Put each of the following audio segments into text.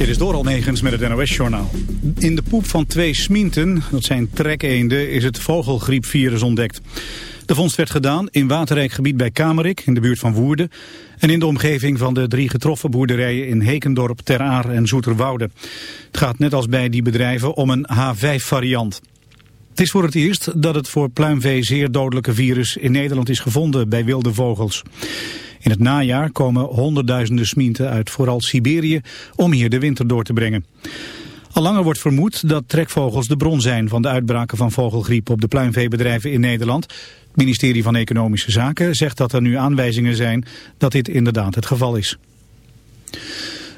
Dit is door Almegens met het NOS-journaal. In de poep van twee sminten, dat zijn trekeenden, is het vogelgriepvirus ontdekt. De vondst werd gedaan in waterrijk gebied bij Kamerik, in de buurt van Woerden... en in de omgeving van de drie getroffen boerderijen in Hekendorp, Ter Aar en Zoeterwoude. Het gaat net als bij die bedrijven om een H5-variant. Het is voor het eerst dat het voor pluimvee zeer dodelijke virus in Nederland is gevonden bij wilde vogels. In het najaar komen honderdduizenden smienten uit vooral Siberië om hier de winter door te brengen. Al langer wordt vermoed dat trekvogels de bron zijn van de uitbraken van vogelgriep op de pluimveebedrijven in Nederland. Het ministerie van Economische Zaken zegt dat er nu aanwijzingen zijn dat dit inderdaad het geval is.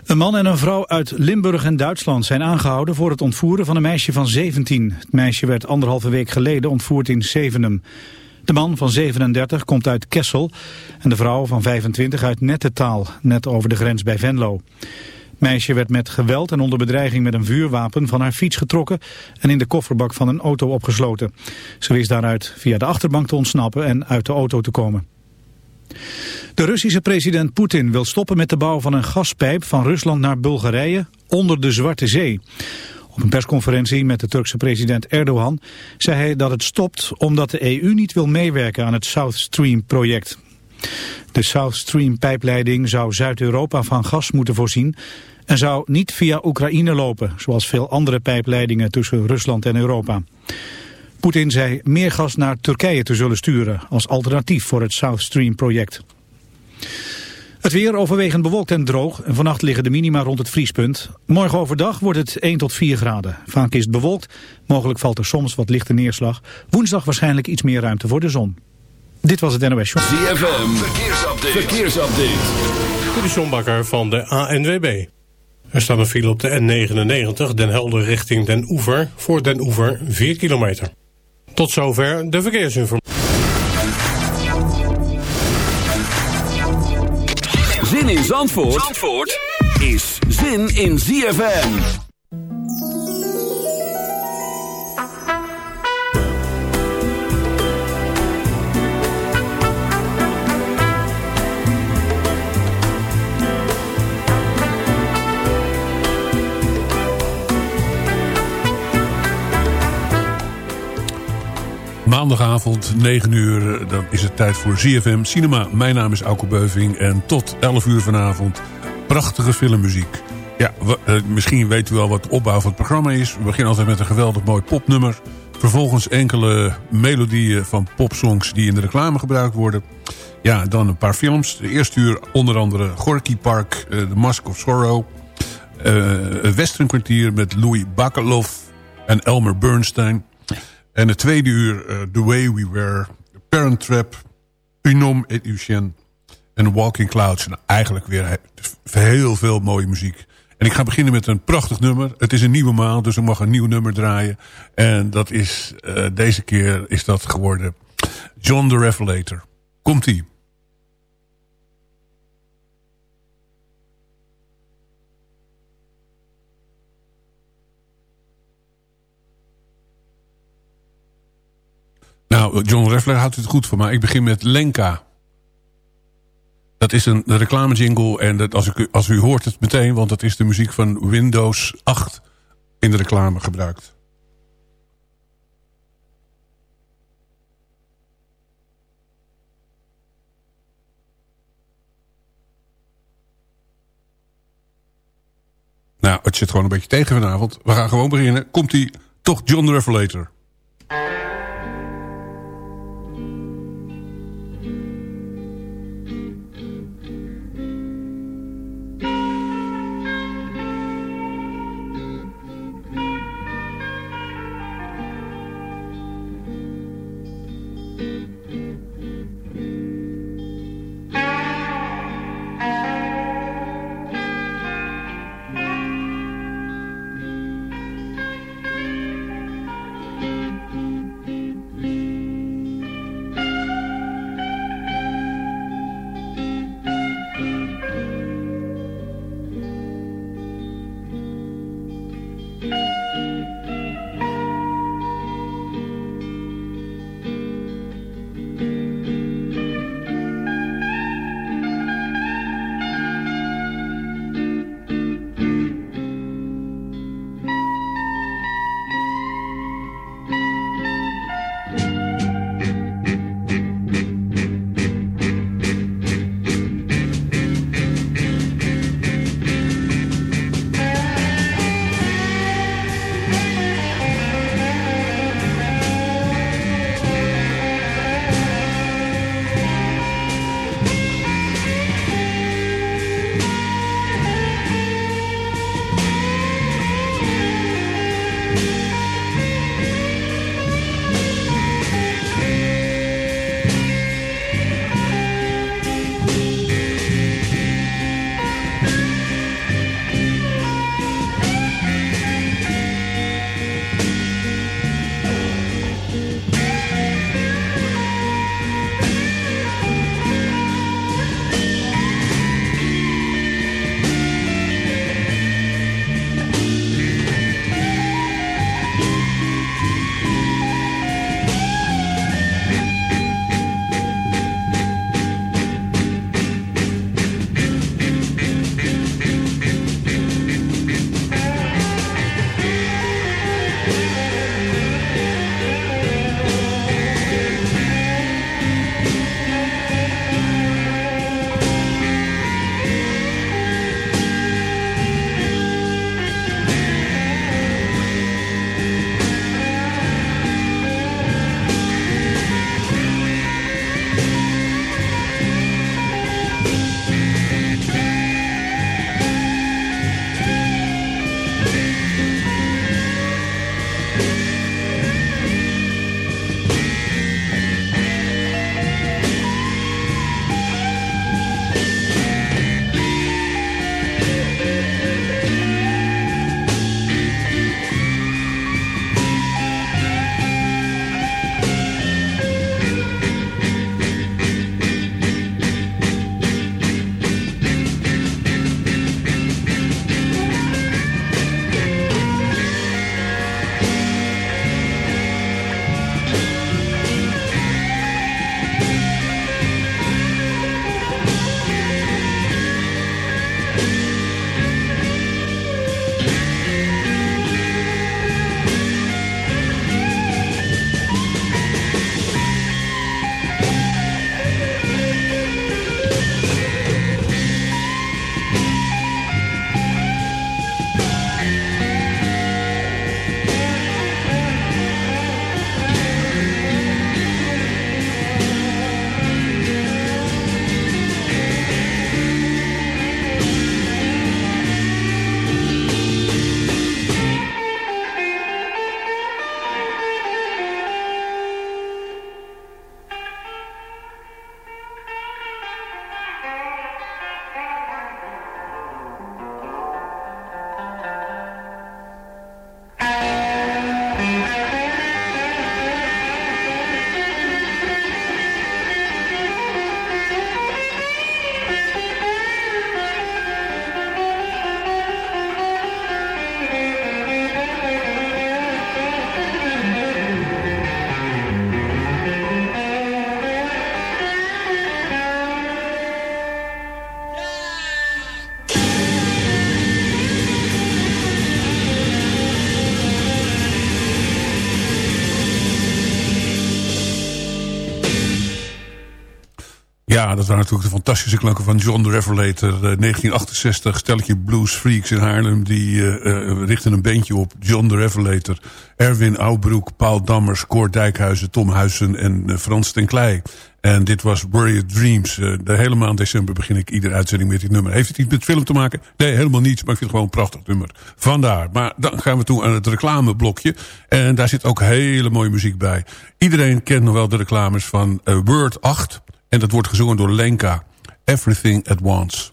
Een man en een vrouw uit Limburg en Duitsland zijn aangehouden voor het ontvoeren van een meisje van 17. Het meisje werd anderhalve week geleden ontvoerd in Zevenum. De man van 37 komt uit Kessel en de vrouw van 25 uit Nettetaal, net over de grens bij Venlo. Meisje werd met geweld en onder bedreiging met een vuurwapen van haar fiets getrokken en in de kofferbak van een auto opgesloten. Ze wist daaruit via de achterbank te ontsnappen en uit de auto te komen. De Russische president Poetin wil stoppen met de bouw van een gaspijp van Rusland naar Bulgarije onder de Zwarte Zee. Op een persconferentie met de Turkse president Erdogan zei hij dat het stopt omdat de EU niet wil meewerken aan het South Stream project. De South Stream pijpleiding zou Zuid-Europa van gas moeten voorzien en zou niet via Oekraïne lopen, zoals veel andere pijpleidingen tussen Rusland en Europa. Poetin zei meer gas naar Turkije te zullen sturen als alternatief voor het South Stream project. Het weer overwegend bewolkt en droog. En vannacht liggen de minima rond het vriespunt. Morgen overdag wordt het 1 tot 4 graden. Vaak is het bewolkt. Mogelijk valt er soms wat lichte neerslag. Woensdag waarschijnlijk iets meer ruimte voor de zon. Dit was het NOS Show. ZFM, verkeersupdate. verkeersupdate. De van de ANWB. Er staat een file op de N99, Den Helder richting Den Oever. Voor Den Oever 4 kilometer. Tot zover de verkeersinformatie. Zandvoort, Zandvoort is zin in ZFM. Maandagavond, 9 uur, dan is het tijd voor ZFM Cinema. Mijn naam is Auke Beuving en tot 11 uur vanavond prachtige filmmuziek. Ja, uh, misschien weet u wel wat de opbouw van het programma is. We beginnen altijd met een geweldig mooi popnummer. Vervolgens enkele melodieën van popsongs die in de reclame gebruikt worden. Ja, dan een paar films. De eerste uur onder andere Gorky Park, uh, The Mask of Sorrow... Uh, met Louis Bacalov en Elmer Bernstein... En het tweede uur, uh, The Way We Were, Parent Trap, Unom et Lucien en Walking Clouds. En eigenlijk weer heel veel mooie muziek. En ik ga beginnen met een prachtig nummer. Het is een nieuwe maand, dus ik mag een nieuw nummer draaien. En dat is, uh, deze keer is dat geworden John the Revelator. Komt-ie. Nou, John Reffler houdt het goed voor mij. Ik begin met Lenka. Dat is een reclame jingle en dat, als, als u hoort het meteen... want dat is de muziek van Windows 8 in de reclame gebruikt. Nou, het zit gewoon een beetje tegen vanavond. We gaan gewoon beginnen. Komt-ie toch John Revelator. Ja, dat waren natuurlijk de fantastische klanken van John the Revelator. 1968, stelletje blues freaks in Haarlem. Die uh, richten een bandje op. John the Revelator, Erwin Oudbroek, Paul Dammers, Cor Dijkhuizen, Tom Huizen en Frans ten Klei. En dit was Warrior Dreams. de hele maand december begin ik iedere uitzending met dit nummer. Heeft het iets met film te maken? Nee, helemaal niets. Maar ik vind het gewoon een prachtig nummer. Vandaar. Maar dan gaan we toe aan het reclameblokje. En daar zit ook hele mooie muziek bij. Iedereen kent nog wel de reclames van Word 8... En dat wordt gezongen door Lenka. Everything at Once.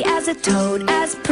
As a toad, as pretty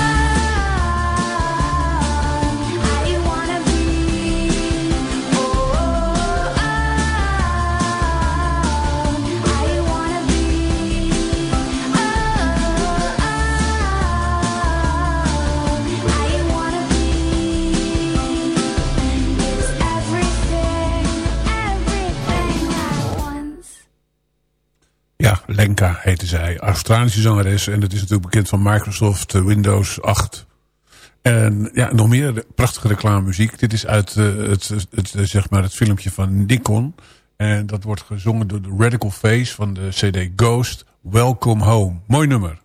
Lenka heette zij. Australische zangeres. En dat is natuurlijk bekend van Microsoft eh, Windows 8. En ja, nog meer prachtige reclamemuziek. Dit is uit eh, het, het, eh, zeg maar het filmpje van Nikon. En dat wordt gezongen door de Radical Face van de CD Ghost. Welcome Home. Mooi nummer.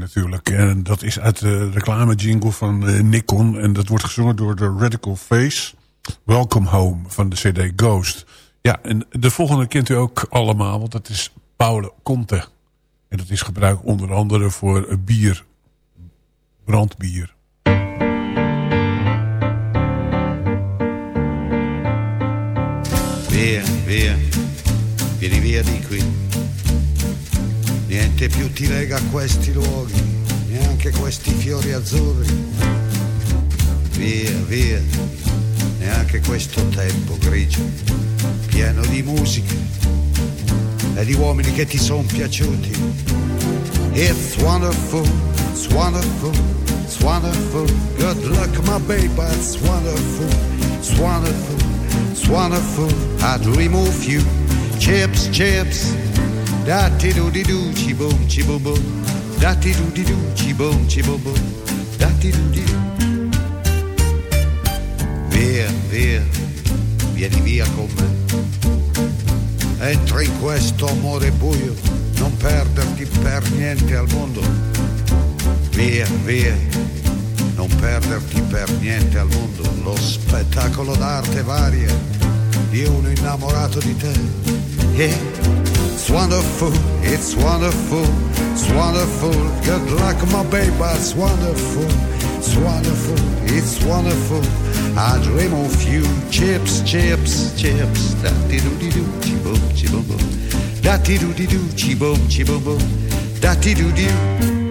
Natuurlijk. En dat is uit de reclame jingle van uh, Nikon. En dat wordt gezongen door de Radical Face. Welcome Home van de CD Ghost. Ja, en de volgende kent u ook allemaal, want dat is Paul Conte. En dat is gebruikt onder andere voor bier, brandbier. Via, via, vieni via di qui. Niente più ti lega a questi luoghi, neanche questi fiori azzurri. Via, via, neanche questo tempo grigio, pieno di musica e di uomini che ti sono piaciuti. It's wonderful, it's wonderful, it's wonderful. Good luck, my baby, it's wonderful, it's wonderful, it's wonderful. I'd remove you, chips, chips. Da ti do di do, chi boom, chi boom boom. Da do di do, chi boom, chi boom boom. Da do di do. Via, via, vieni via con me. Entra in questo amore buio, non perderti per niente al mondo. Via, via, non perderti per niente al mondo. Lo spettacolo d'arte varia di uno innamorato di te. Yeah. It's wonderful, it's wonderful, it's wonderful. Good luck, my baby, it's wonderful, it's wonderful, it's wonderful. I dream of you, chips, chips, chips. Da di do di do, chi boom, chi boom boom. Da di do di do, chi boom, chi boom boom. Da di do di do.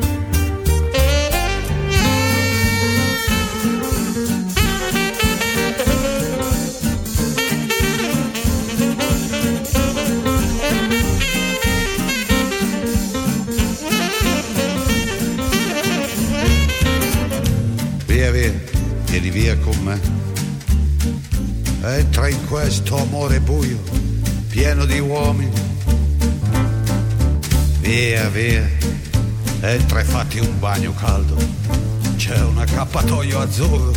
In questo amore buio, pieno di uomini. Via, via, entra e fatti un bagno caldo. C'è un accappatoio azzurro,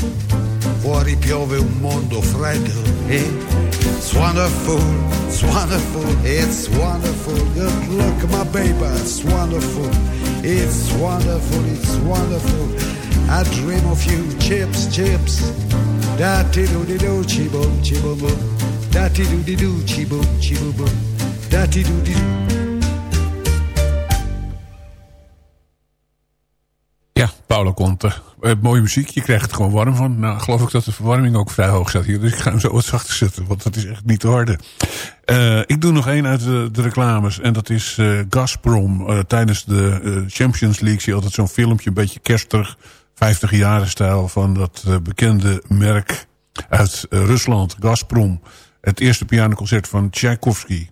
fuori piove un mondo freddo. It's wonderful, it's wonderful, it's wonderful. Good look, my baby, it's wonderful. It's wonderful, it's wonderful. I dream of you, chips, chips. Da ti do di do, chi boom, chi boom boom. Da ti do. Ja, Paolo Conte. Uh, mooie muziek, je krijgt er gewoon warm van. Nou, geloof ik dat de verwarming ook vrij hoog staat hier. Dus ik ga hem zo wat zachter zetten, want dat is echt niet te harde. Uh, ik doe nog één uit de, de, reclames. En dat is uh, Gazprom. tijdens de Champions League zie je altijd zo'n filmpje, een beetje kerstig. 50 jaren stijl van dat bekende merk uit Rusland, Gazprom. Het eerste pianoconcert van Tchaikovsky.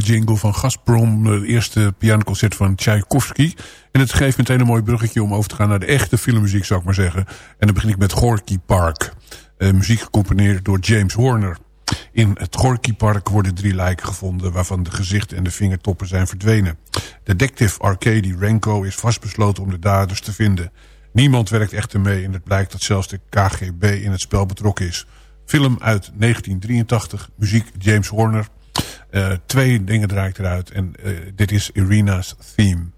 Jingle, van Gazprom. Het eerste pianoconcert van Tchaikovsky. En het geeft meteen een mooi bruggetje om over te gaan naar de echte filmmuziek, zou ik maar zeggen. En dan begin ik met Gorky Park. Uh, muziek gecomponeerd door James Horner. In het Gorky Park worden drie lijken gevonden... waarvan de gezichten en de vingertoppen zijn verdwenen. Detective Arcady Renko is vastbesloten om de daders te vinden. Niemand werkt echter mee en het blijkt dat zelfs de KGB in het spel betrokken is. Film uit 1983, muziek James Horner... Uh, twee dingen draai ik eruit. En uh, dit is Irina's theme.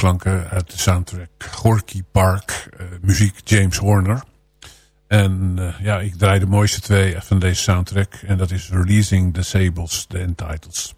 Klanken uit de soundtrack Gorky Park. Uh, muziek James Horner. En uh, ja, ik draai de mooiste twee van deze soundtrack. En dat is Releasing the Sables, de titles.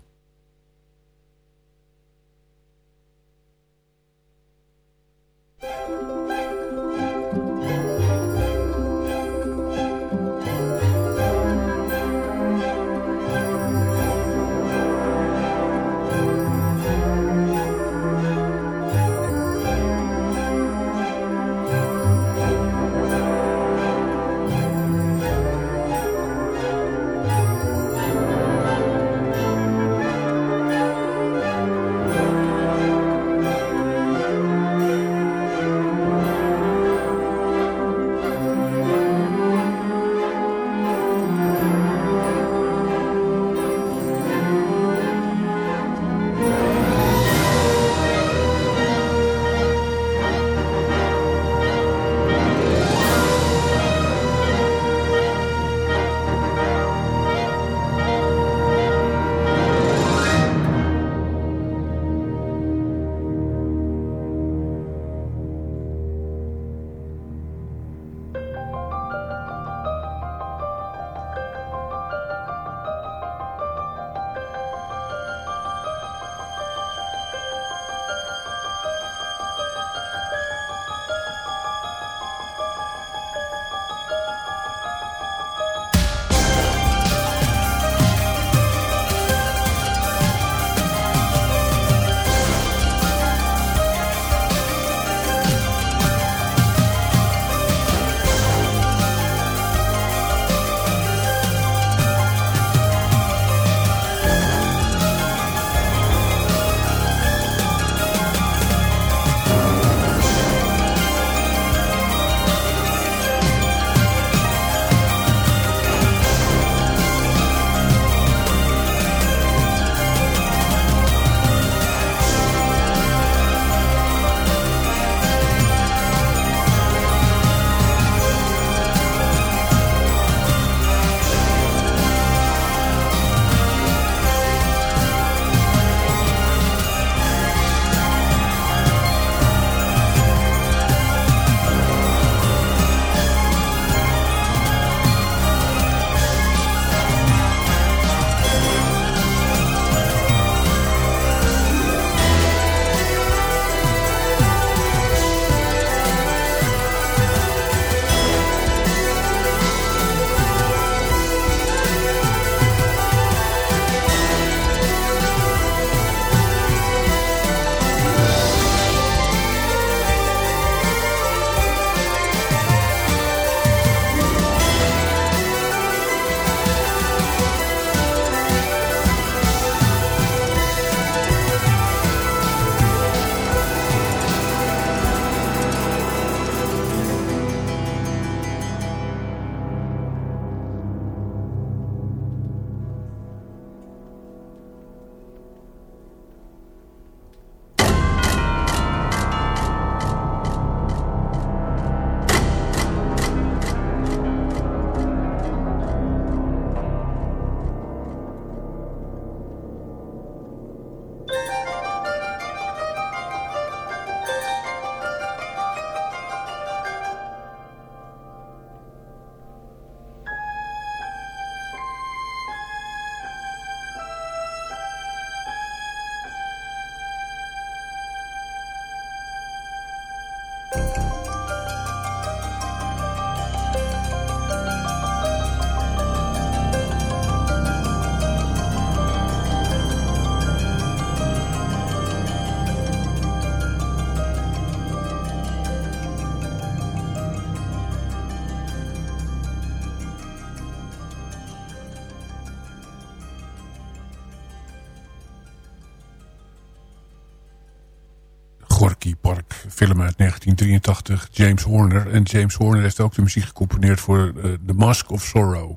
Film uit 1983, James Horner. En James Horner heeft ook de muziek gecomponeerd voor uh, The Mask of Sorrow.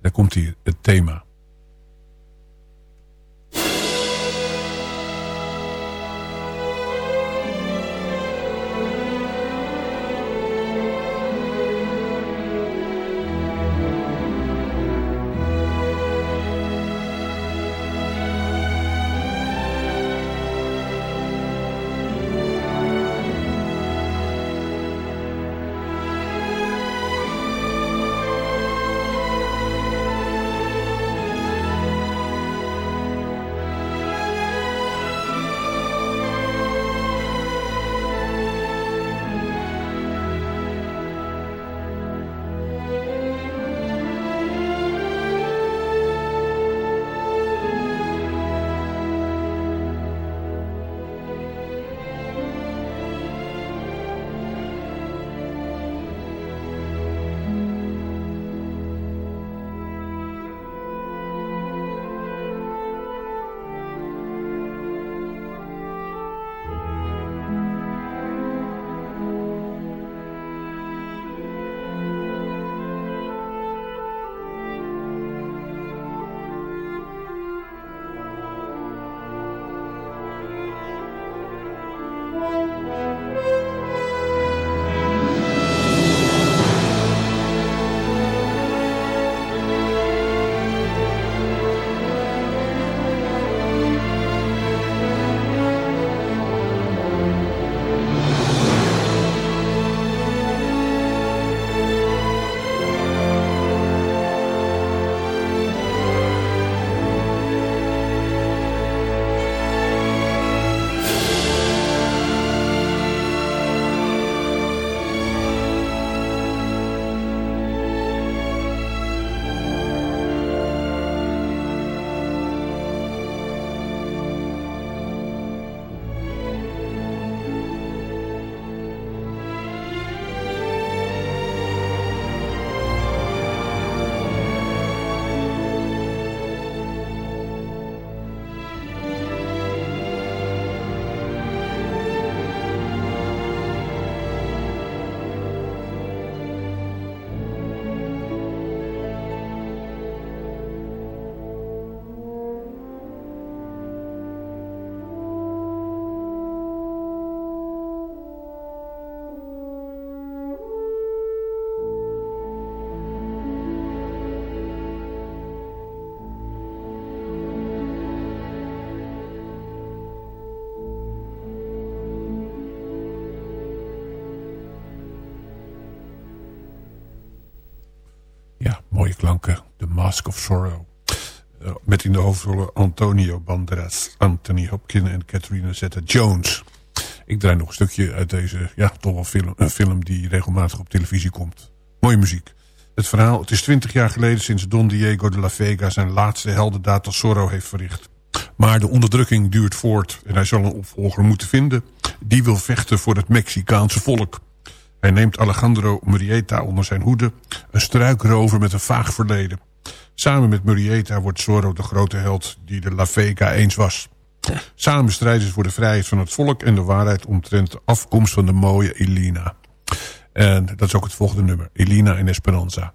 Daar komt hier het thema. Klanken. The Mask of Sorrow. Met in de hoofdrollen Antonio Banderas, Anthony Hopkins en Catherine Zeta-Jones. Ik draai nog een stukje uit deze, ja, toch wel film, een film die regelmatig op televisie komt. Mooie muziek. Het verhaal, het is twintig jaar geleden sinds Don Diego de la Vega zijn laatste heldendaad als Zorro heeft verricht. Maar de onderdrukking duurt voort en hij zal een opvolger moeten vinden. Die wil vechten voor het Mexicaanse volk. Hij neemt Alejandro Murrieta onder zijn hoede, een struikrover met een vaag verleden. Samen met Murrieta wordt Zorro de grote held die de La Vega eens was. Samen strijden ze voor de vrijheid van het volk en de waarheid omtrent de afkomst van de mooie Elina. En dat is ook het volgende nummer, Elina en Esperanza.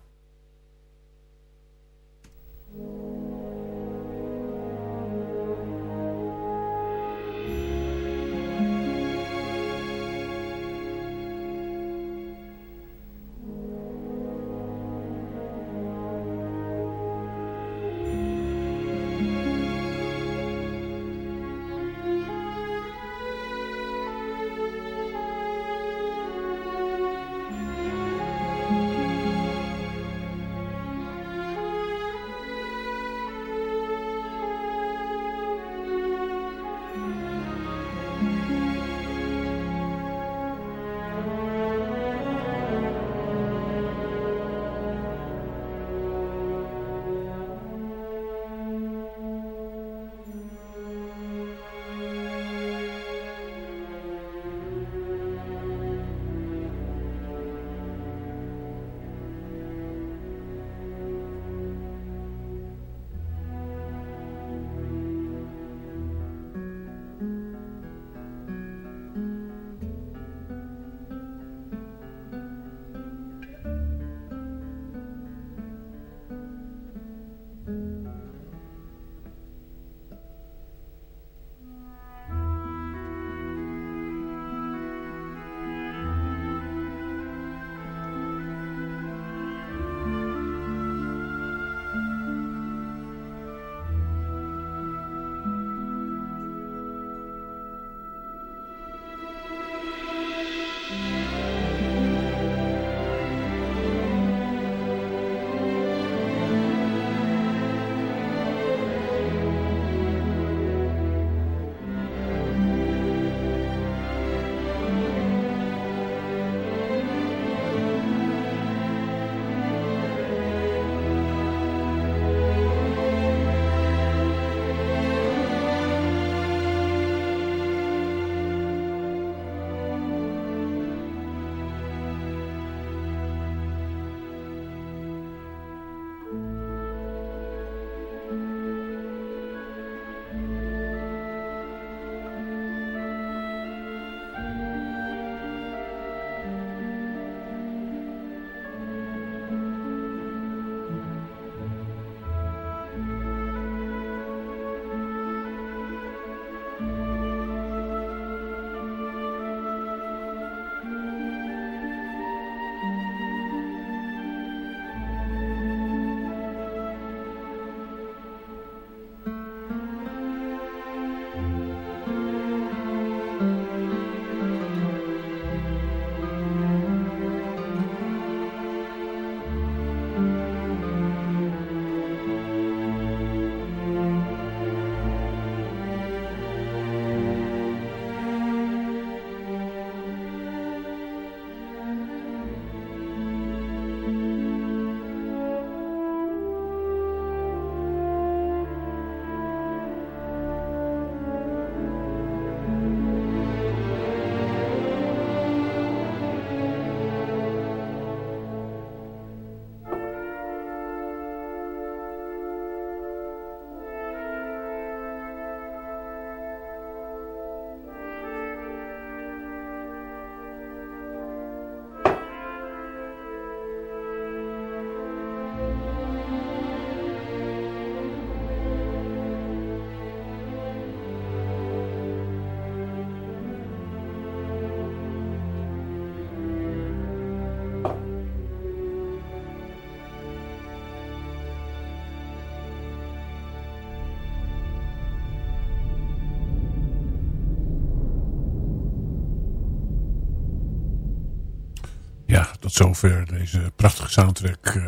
Zover deze prachtige soundtrack. Uh,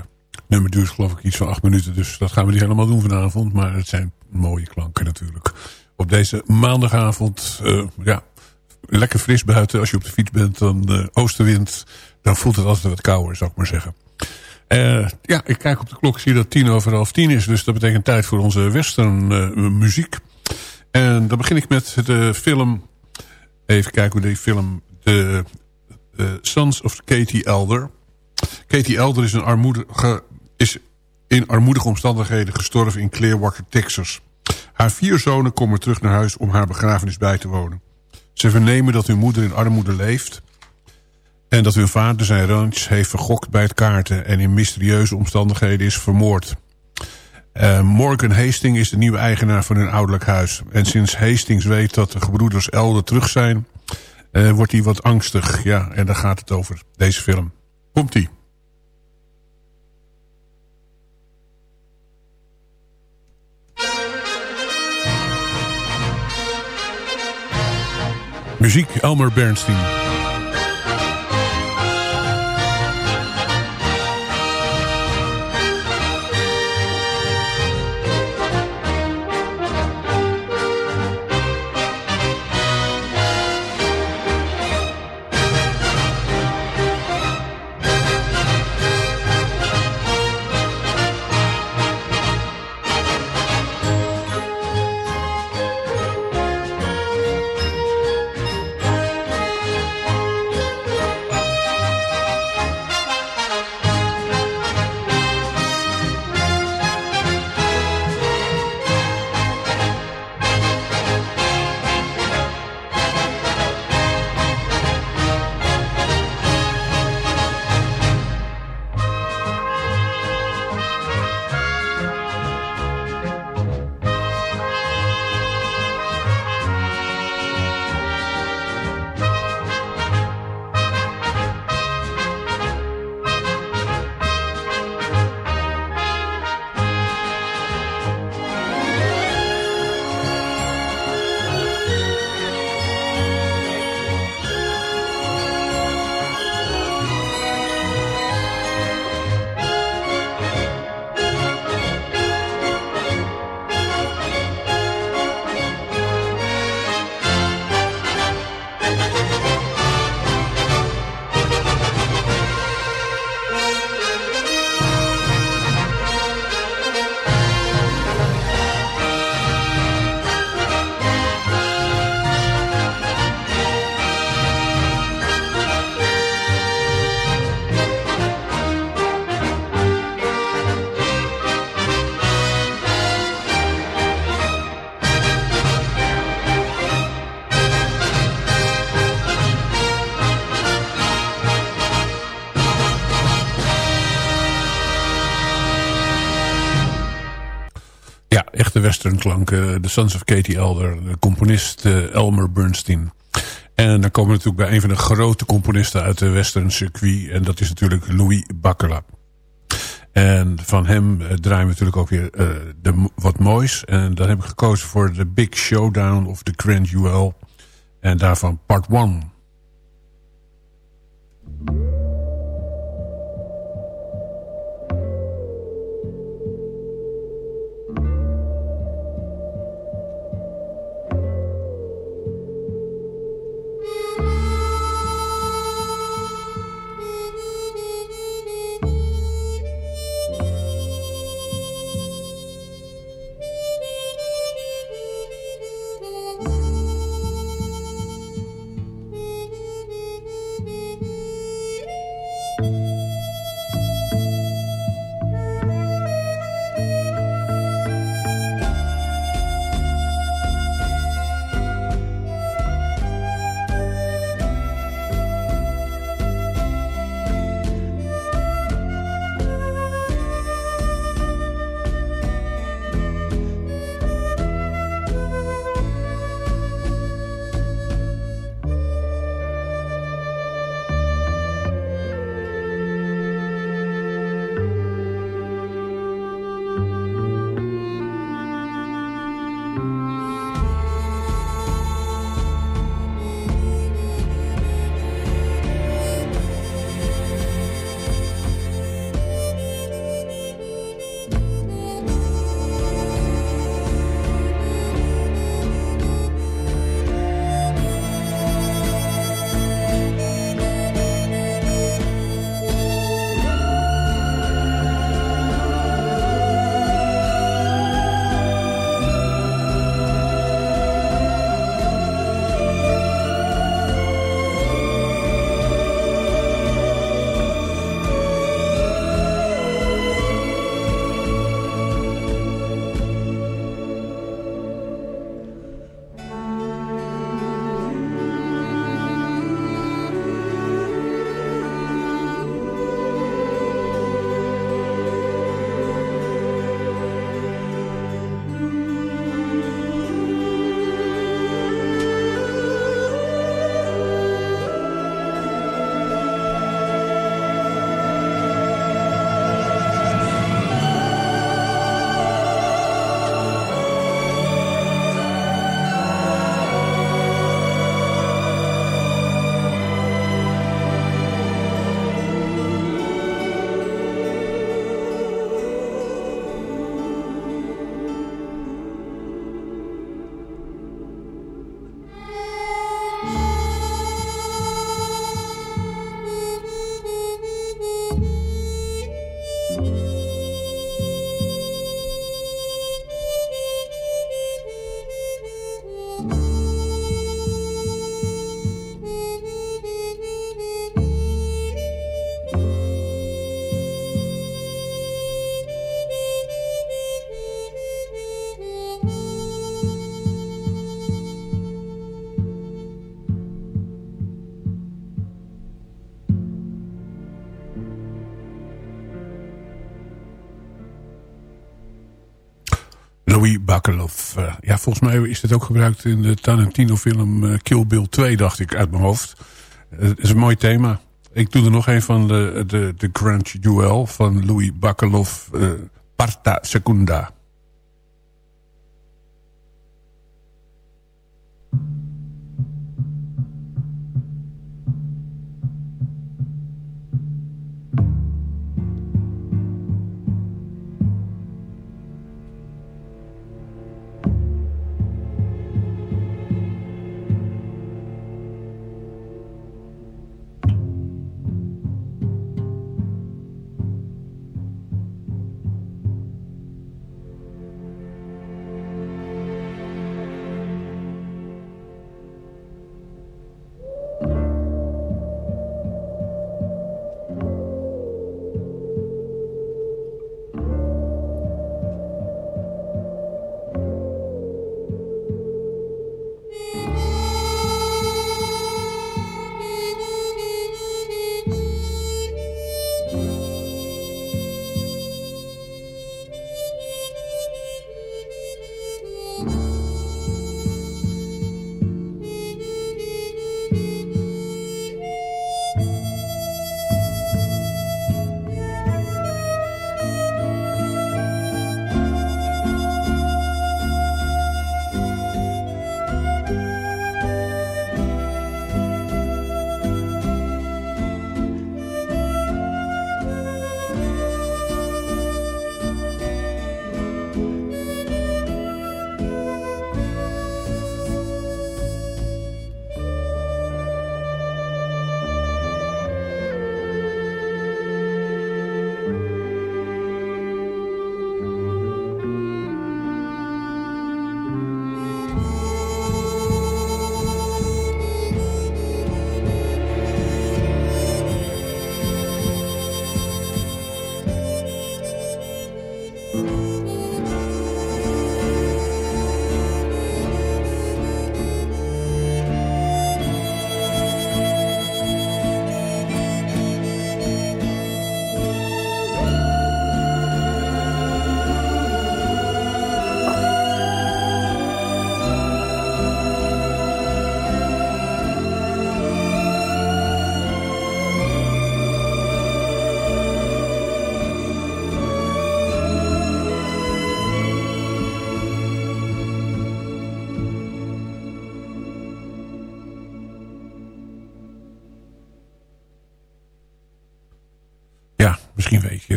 nummer duurt geloof ik iets van acht minuten. Dus dat gaan we niet helemaal doen vanavond. Maar het zijn mooie klanken natuurlijk. Op deze maandagavond. Uh, ja, lekker fris buiten. Als je op de fiets bent, dan uh, oostenwind. Dan voelt het altijd wat kouder, zou ik maar zeggen. ja, ik kijk op de klok. Zie dat tien over half tien is. Dus dat betekent tijd voor onze western muziek. En dan begin ik met de film... Even kijken hoe die film... De Sons of Katie Elder. Katie Elder is, een is in armoedige omstandigheden gestorven in Clearwater, Texas. Haar vier zonen komen terug naar huis om haar begrafenis bij te wonen. Ze vernemen dat hun moeder in armoede leeft... en dat hun vader zijn ranch heeft vergokt bij het kaarten... en in mysterieuze omstandigheden is vermoord. Uh, Morgan Hastings is de nieuwe eigenaar van hun ouderlijk huis. En sinds Hastings weet dat de gebroeders Elder terug zijn... Uh, wordt hij wat angstig. Ja, en daar gaat het over, deze film. Komt-ie. Muziek Elmer Bernstein. De Sons of Katie Elder, de componist uh, Elmer Bernstein. En dan komen we natuurlijk bij een van de grote componisten uit de western circuit. En dat is natuurlijk Louis Baccarat. En van hem uh, draaien we natuurlijk ook weer uh, de, wat moois. En dan heb ik gekozen voor The Big Showdown of The Grand Jewel. En daarvan part 1. Uh, ja, volgens mij is dit ook gebruikt in de Tarantino film uh, Kill Bill 2, dacht ik, uit mijn hoofd. Uh, het is een mooi thema. Ik doe er nog een van de, de, de Grand Duel van Louis Bacalov, Parta Secunda.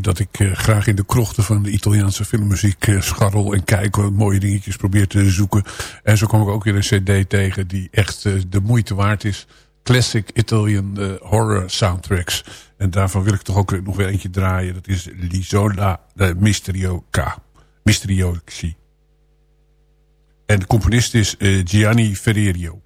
Dat ik uh, graag in de krochten van de Italiaanse filmmuziek uh, scharrel en kijk wat mooie dingetjes probeer te zoeken. En zo kwam ik ook weer een cd tegen die echt uh, de moeite waard is. Classic Italian horror soundtracks. En daarvan wil ik toch ook nog weer eentje draaien. Dat is Lisola de Misterio K. En de componist is Gianni Ferrerio.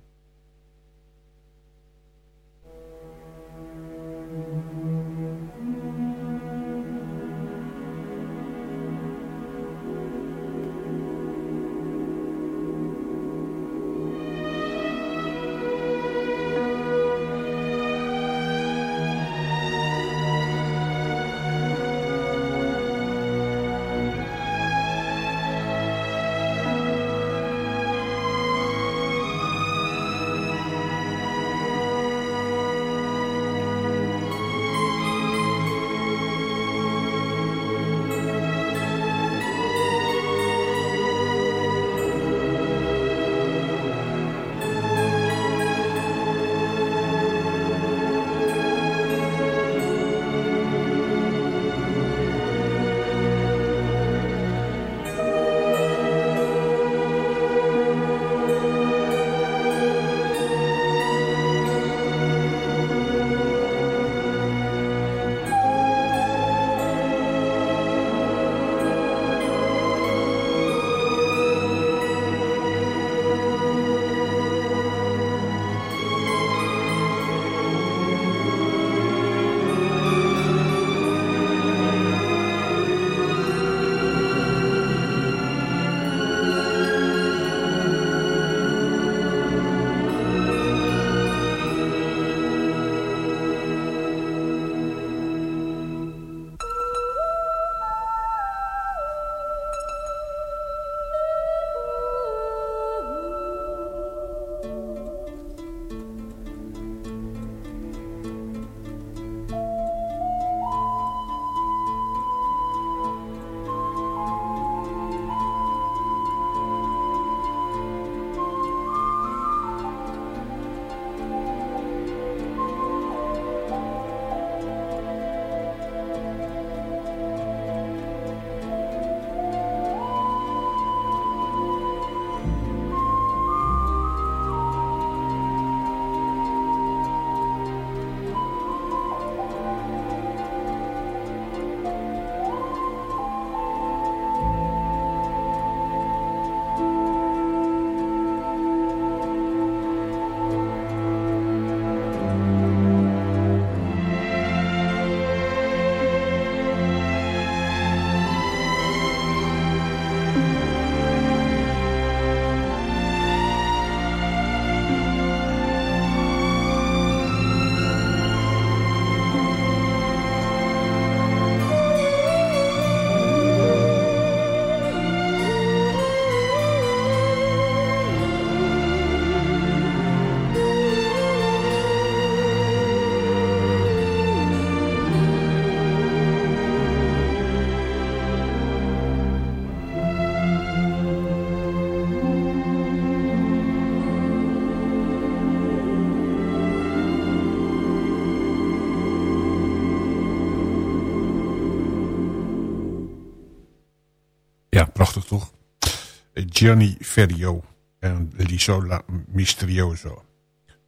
Gianni Ferrio en L'Isola Misterioso.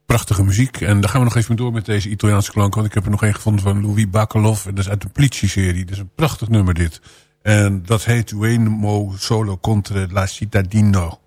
Prachtige muziek. En daar gaan we nog even door met deze Italiaanse klank. Want ik heb er nog een gevonden van Louis Bacalov. En dat is uit de Politie-serie. Dat is een prachtig nummer dit. En dat heet Ueno Solo Contra la Cittadino.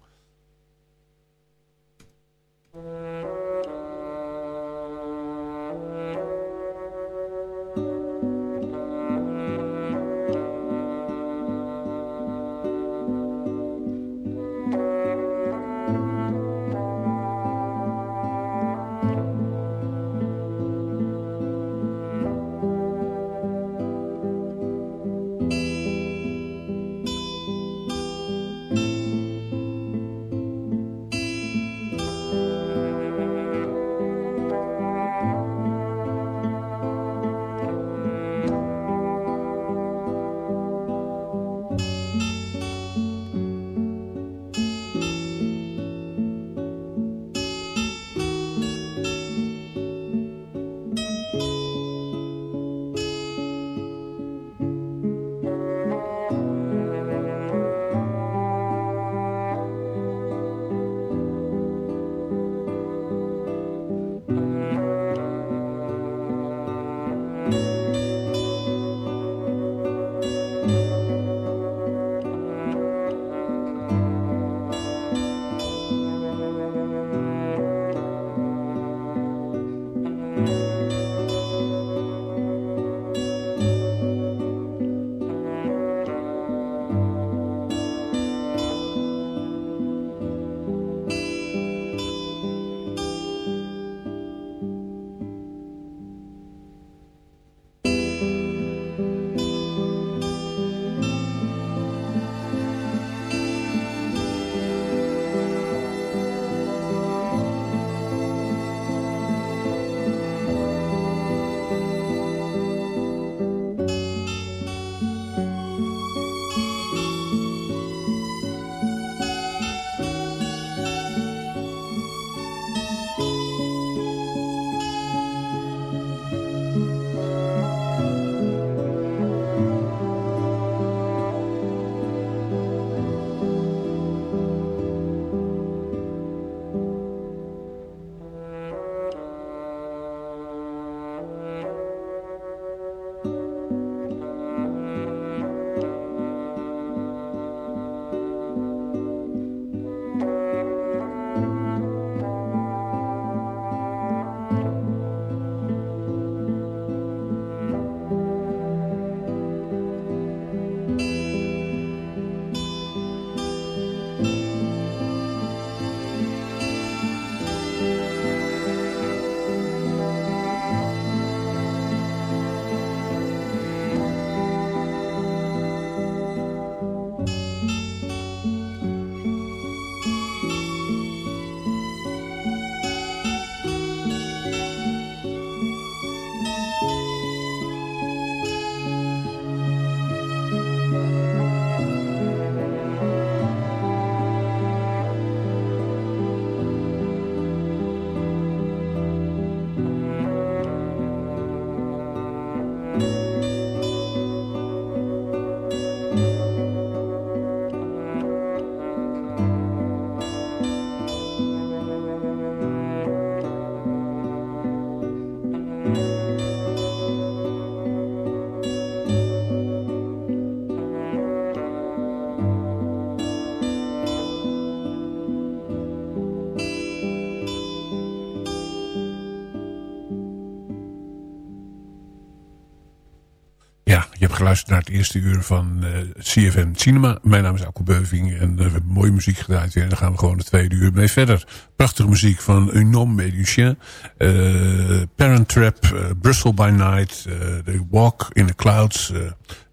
Ja, je hebt geluisterd naar het eerste uur van uh, CFM Cinema. Mijn naam is Alko Beuving en uh, we hebben mooie muziek gedraaid. En daar gaan we gewoon de tweede uur mee verder. Prachtige muziek van Un homme et du chien, uh, Parent Trap, Brussels by Night, The Walk in the Clouds.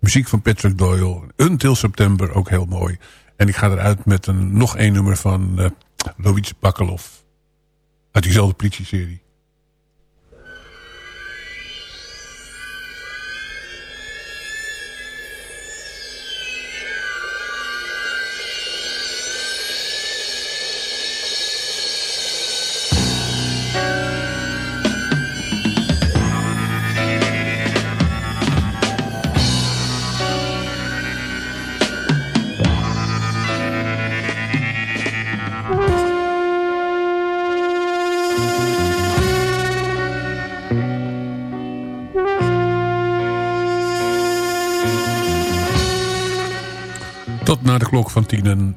muziek van Patrick Doyle, Until September, ook heel mooi. En ik ga eruit met een, nog één nummer van uh, Louis Bakalov. Uit diezelfde politie-serie. Van tienen.